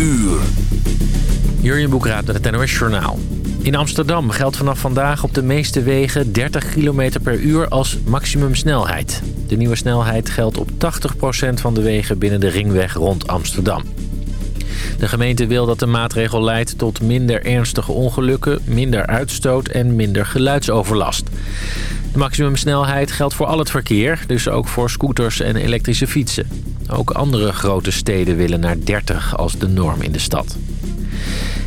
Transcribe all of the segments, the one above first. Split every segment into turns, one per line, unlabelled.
uur.
Jurjen Boekraad met het NOS Journaal. In Amsterdam geldt vanaf vandaag op de meeste wegen 30 km per uur als maximumsnelheid. De nieuwe snelheid geldt op 80% van de wegen binnen de ringweg rond Amsterdam. De gemeente wil dat de maatregel leidt tot minder ernstige ongelukken, minder uitstoot en minder geluidsoverlast. De maximumsnelheid geldt voor al het verkeer, dus ook voor scooters en elektrische fietsen. Ook andere grote steden willen naar 30 als de norm in de stad.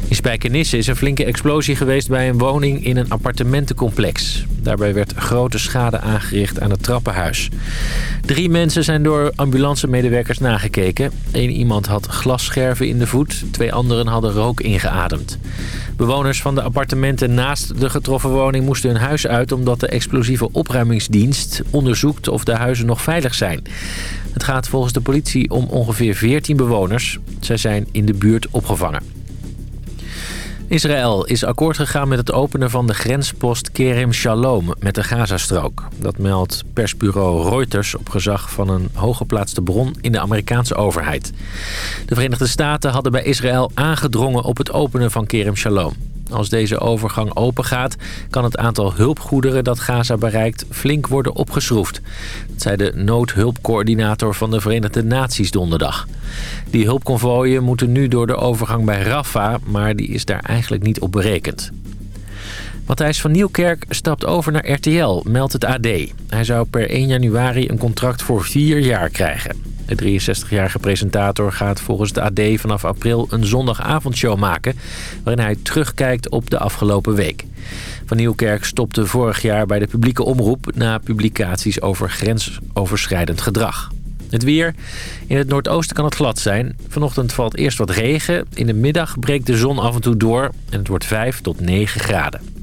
In Spijkenisse is een flinke explosie geweest bij een woning in een appartementencomplex. Daarbij werd grote schade aangericht aan het trappenhuis. Drie mensen zijn door ambulancemedewerkers nagekeken. Eén iemand had glasscherven in de voet, twee anderen hadden rook ingeademd. Bewoners van de appartementen naast de getroffen woning moesten hun huis uit... omdat de explosieve opruimingsdienst onderzoekt of de huizen nog veilig zijn. Het gaat volgens de politie om ongeveer 14 bewoners. Zij zijn in de buurt opgevangen. Israël is akkoord gegaan met het openen van de grenspost Kerem Shalom met de Gazastrook. Dat meldt persbureau Reuters op gezag van een hooggeplaatste bron in de Amerikaanse overheid. De Verenigde Staten hadden bij Israël aangedrongen op het openen van Kerem Shalom. Als deze overgang opengaat, kan het aantal hulpgoederen dat Gaza bereikt flink worden opgeschroefd. Zei de noodhulpcoördinator van de Verenigde Naties donderdag. Die hulpconvooien moeten nu door de overgang bij Rafah, maar die is daar eigenlijk niet op berekend. Matthijs van Nieuwkerk stapt over naar RTL, meldt het AD. Hij zou per 1 januari een contract voor vier jaar krijgen. De 63-jarige presentator gaat volgens de AD vanaf april een zondagavondshow maken... waarin hij terugkijkt op de afgelopen week. Van Nieuwkerk stopte vorig jaar bij de publieke omroep... na publicaties over grensoverschrijdend gedrag. Het weer. In het noordoosten kan het glad zijn. Vanochtend valt eerst wat regen. In de middag breekt de zon af en toe door. En het wordt 5 tot 9 graden.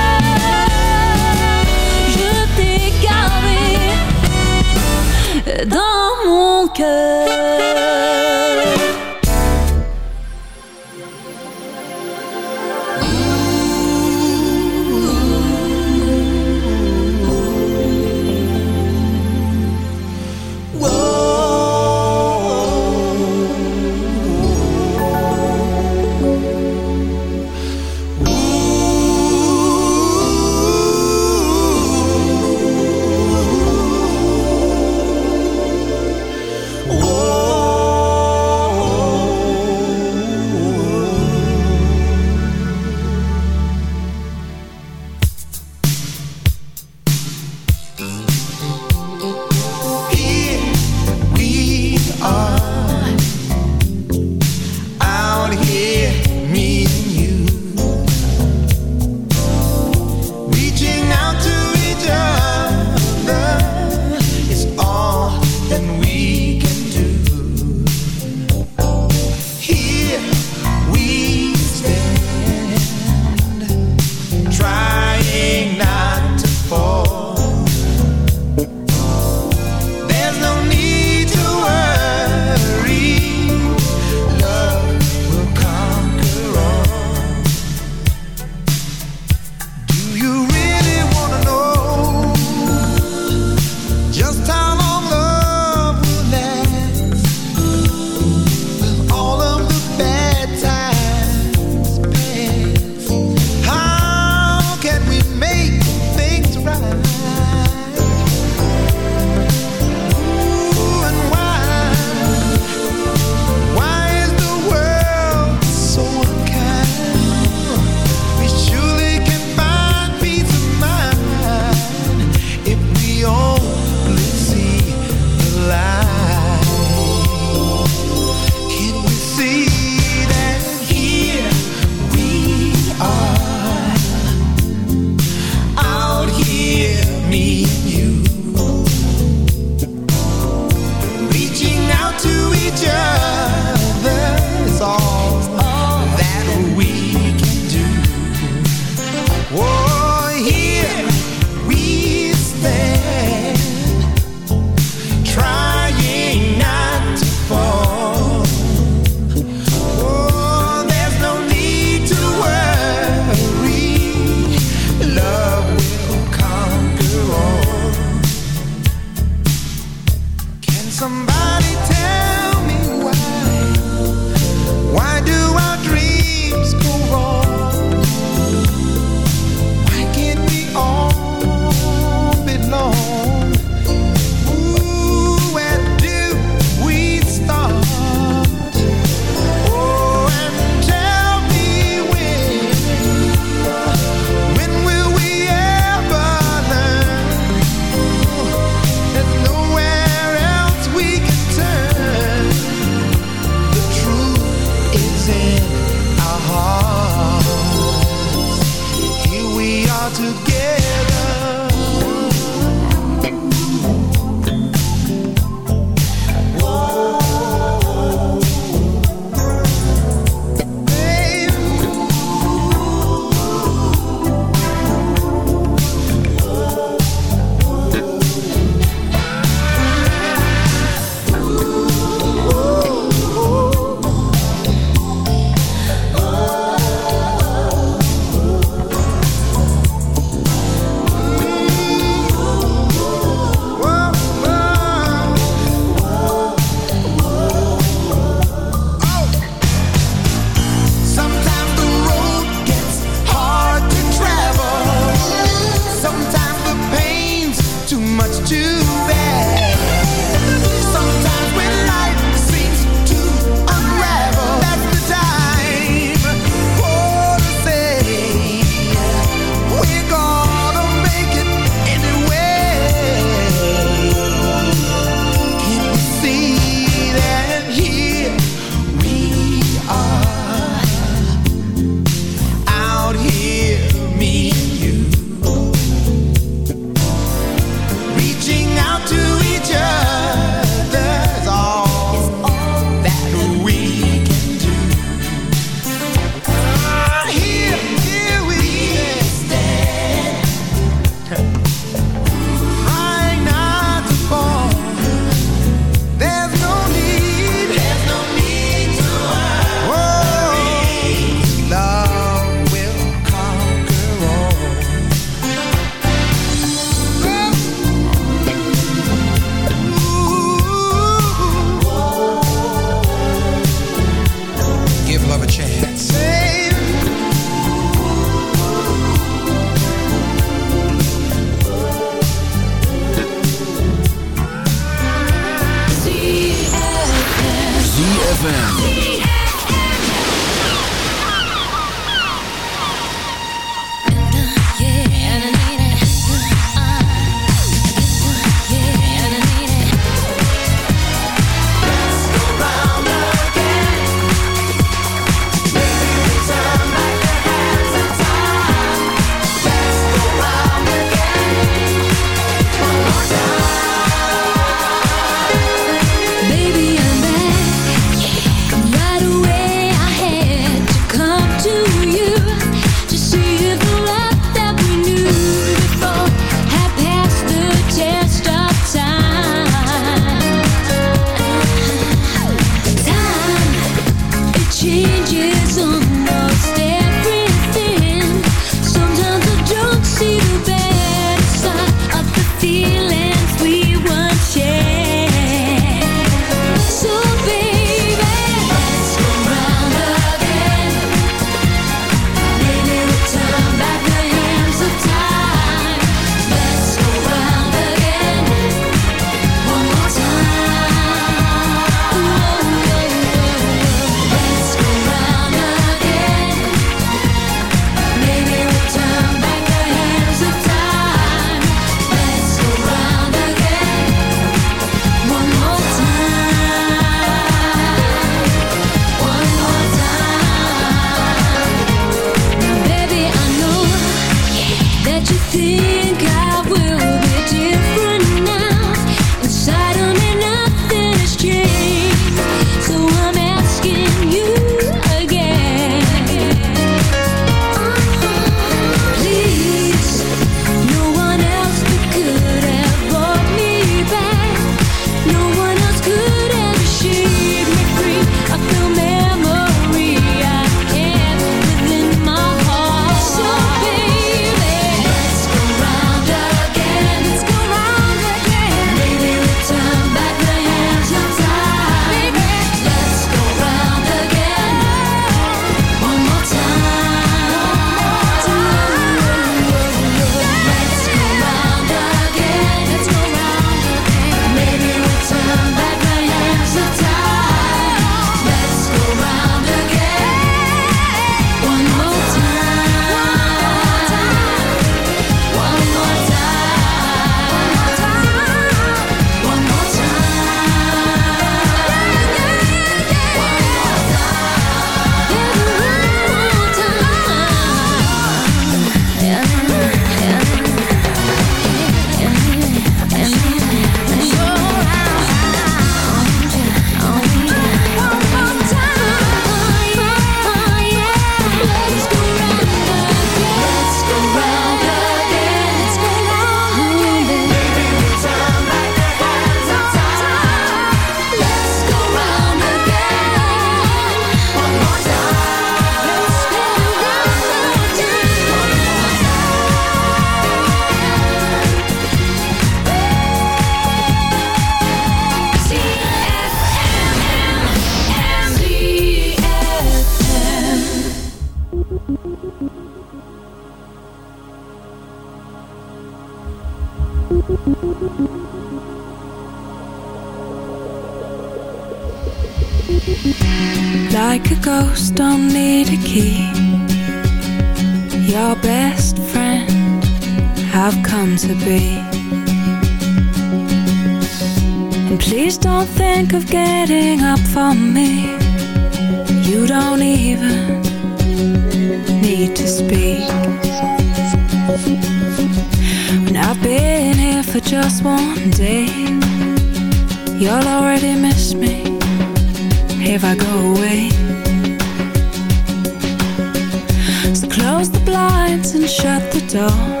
door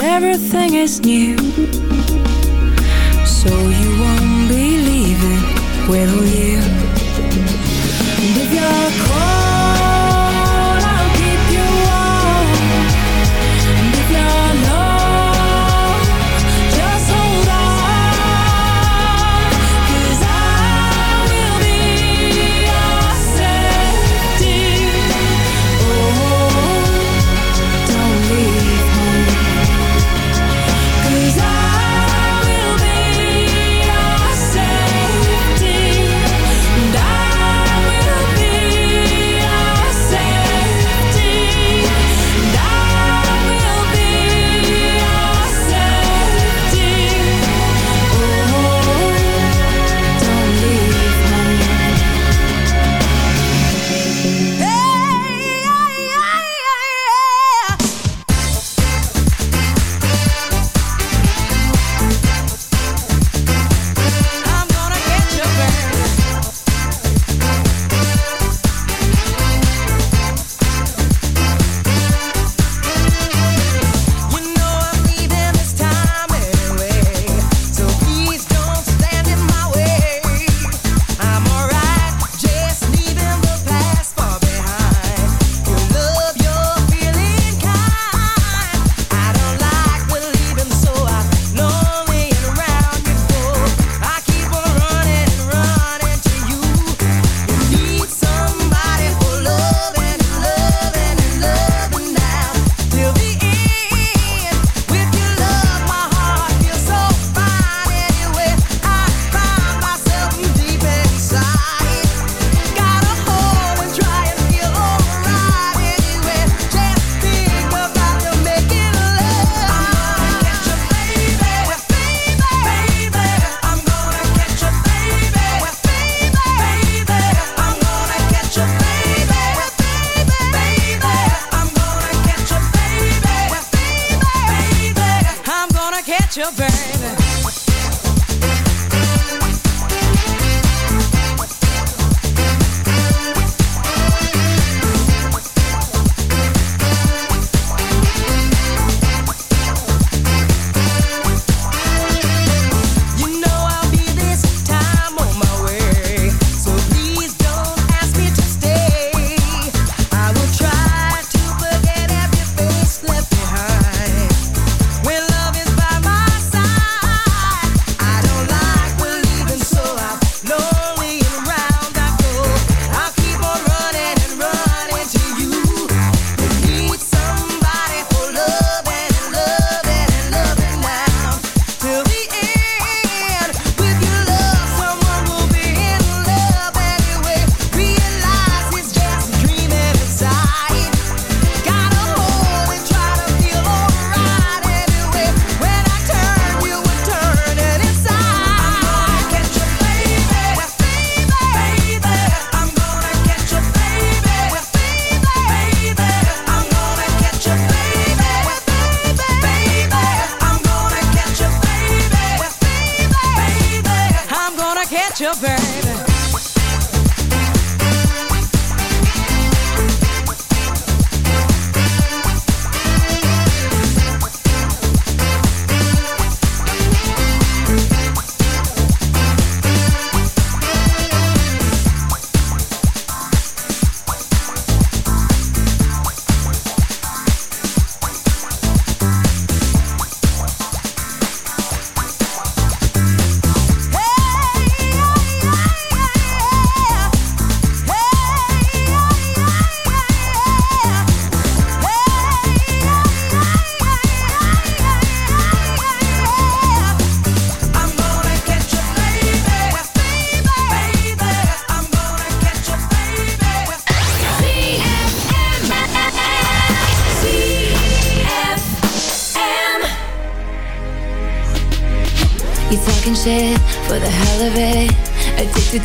and everything is new So you won't be leaving, will you? And if you're cold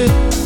it.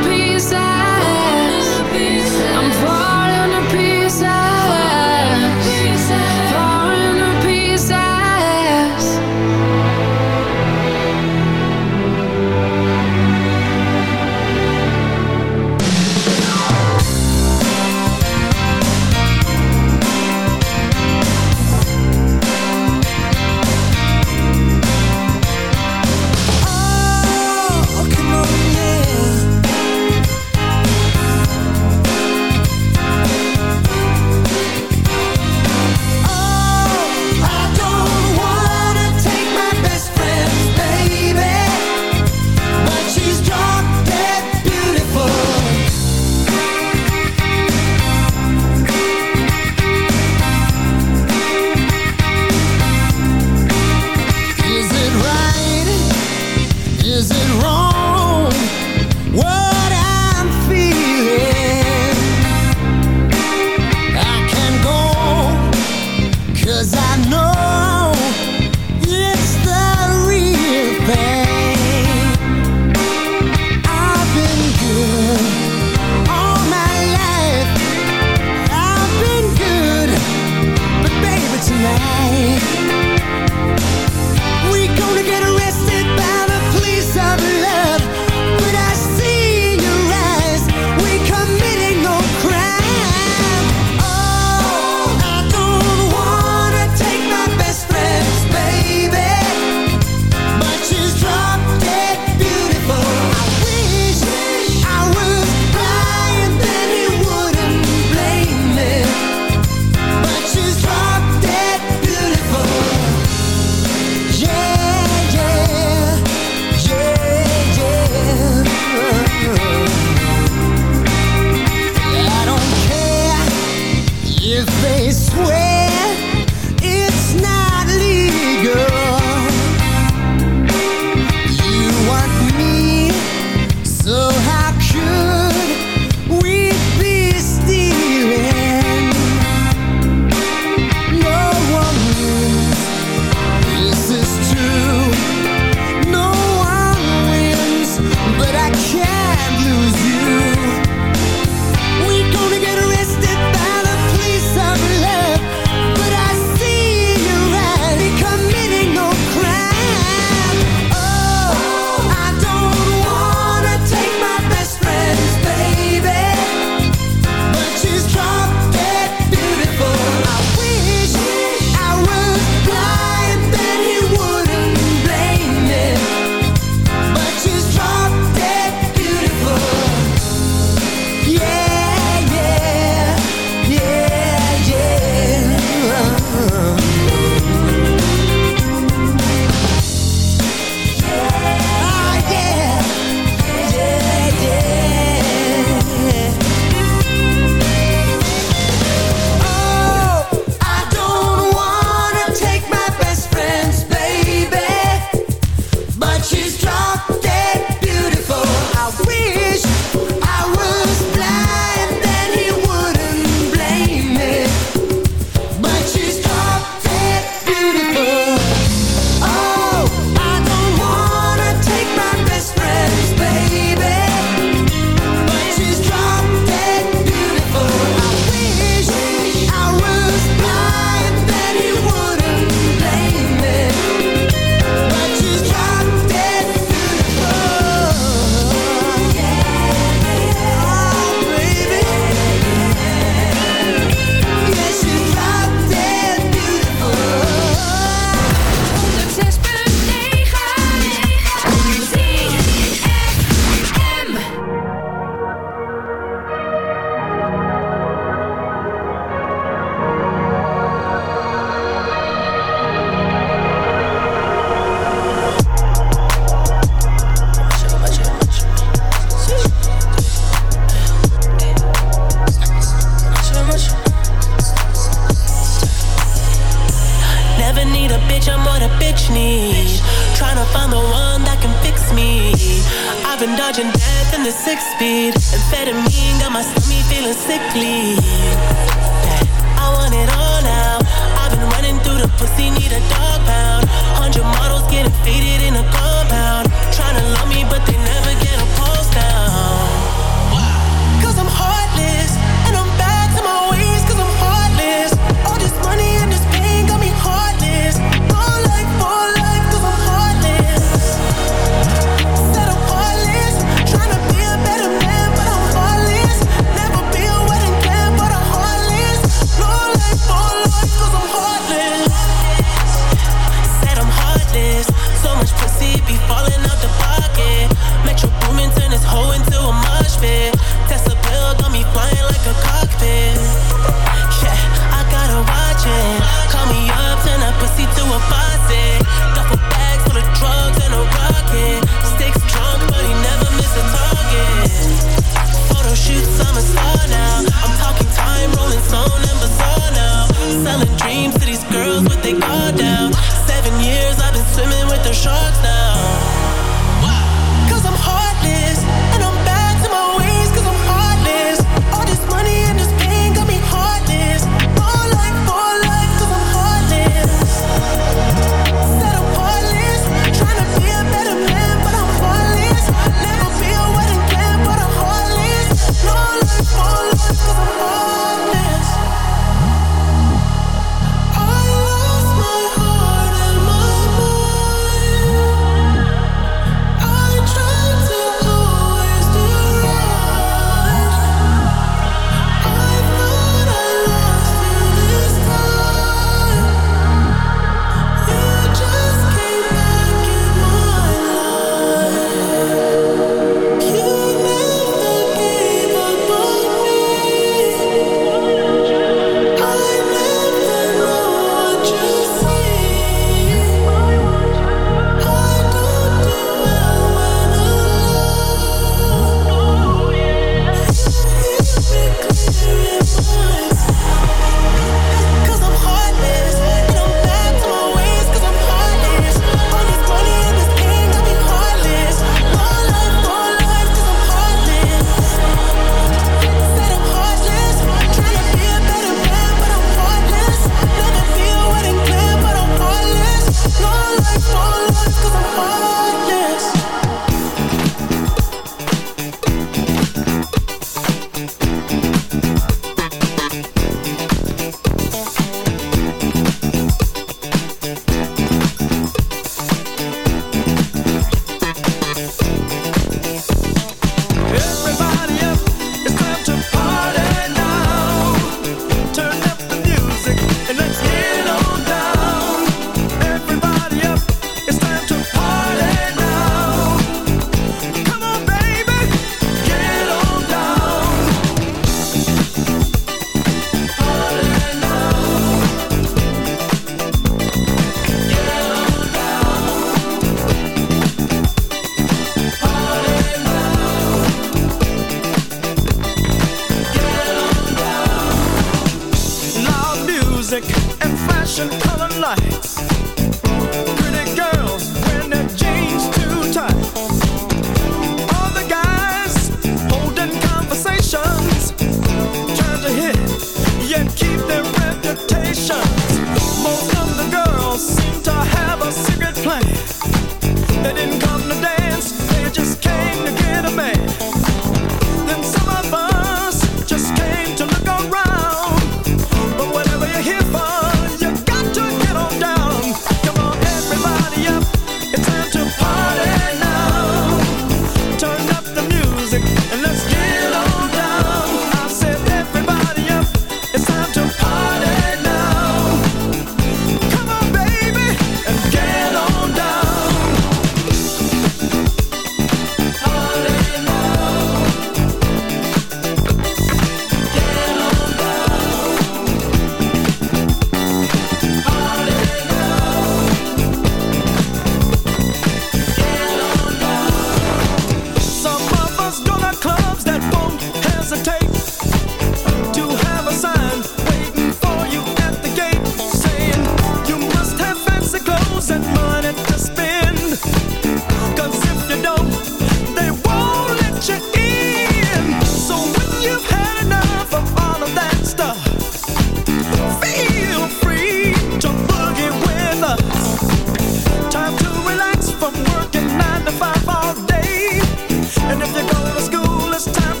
last time.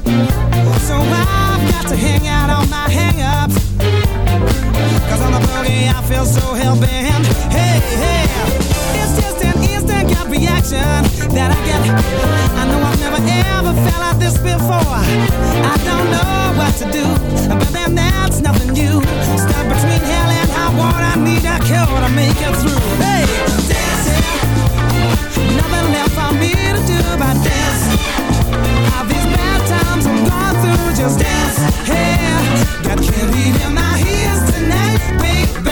feel so hell-bent. Hey, hey, it's just an instant gut reaction that I get. I know I've never ever felt like this before. I don't know what to do, but then that's nothing new. Stuck between hell and high water, I need a cure to make it through. Hey, dancing, nothing left for me to do but dance. All these bad times I'm going through, just dance. Hey, got candy in my ears tonight, baby.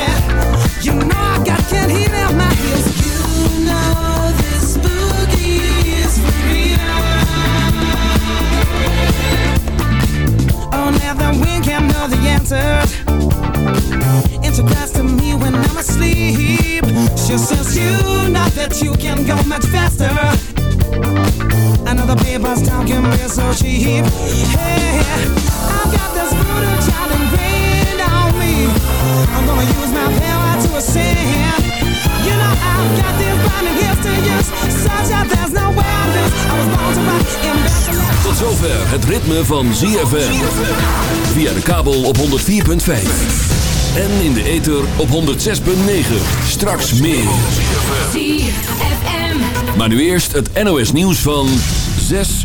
I've got this voodoo child ingrained on me. I'm gonna use my power to ascend. You know I've got this blinding gifts to use, such that there's no way I lose. I was born to rock in Bethlehem.
Tot zover het ritme van ZFM. Via de kabel op 104.5. En in de ether op 106.9. Straks meer.
ZFM.
Maar nu eerst het NOS nieuws van 6